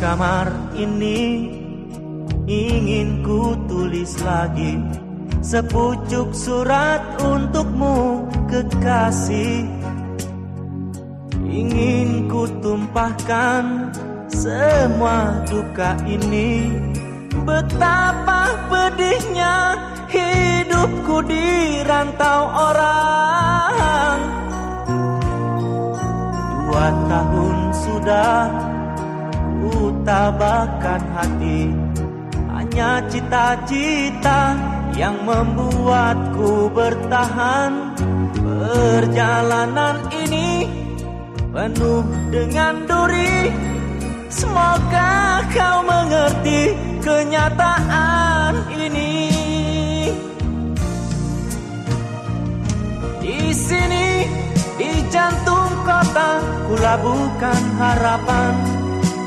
kamar ini ingin ku tulis lagi sepucuk surat untukmu kekasih. Ingin ku tumpahkan semua duka ini. Betapa pedihnya hidupku di rantau orang. Dua tahun sudah Ku tabahkan hati Hanya cita-cita yang membuatku bertahan. Perjalanan ini penuh dengan duri. Semoga kau mengerti kenyataan ini. Di sini, di jantung kota, kulabukan harapan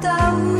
tahu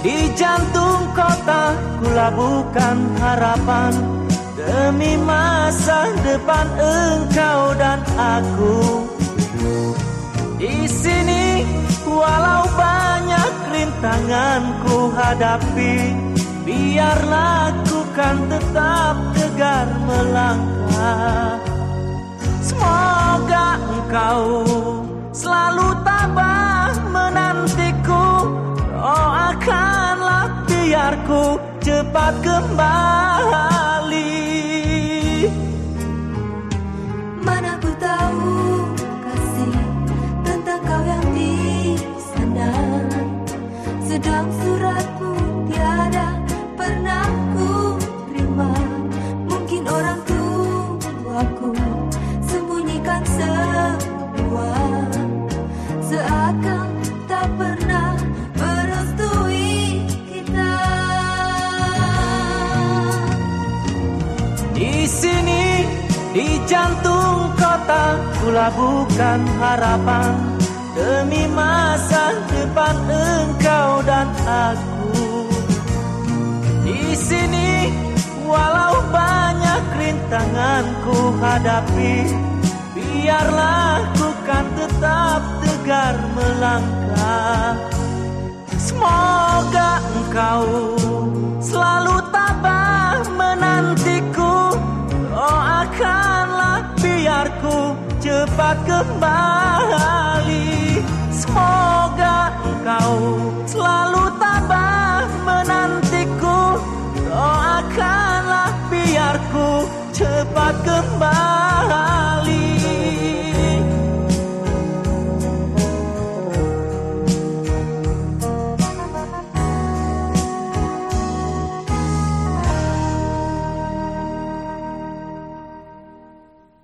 di jantung kota kulabukan harapan. Demi masa depan engkau dan aku. Di sini walau banyak rintangan ku hadapi Biarlah ku kan tetap tegar melangkah. Semoga engkau cepat kembali. Mana ku tahu kasih tentang kau yang di sana Sedang suratmu tiada pernah ku terima. Mungkin orang tuaku sembunyikan semua. Seakan di jantung kota kulabukan harapan. Demi masa depan engkau dan aku. Di sini walau banyak rintangan ku hadapi Biarlah ku kan tetap tegar melangkah. Semoga engkau biarku cepat kembali. Semoga engkau selalu tabah menantiku. Doakanlah biarku cepat kembali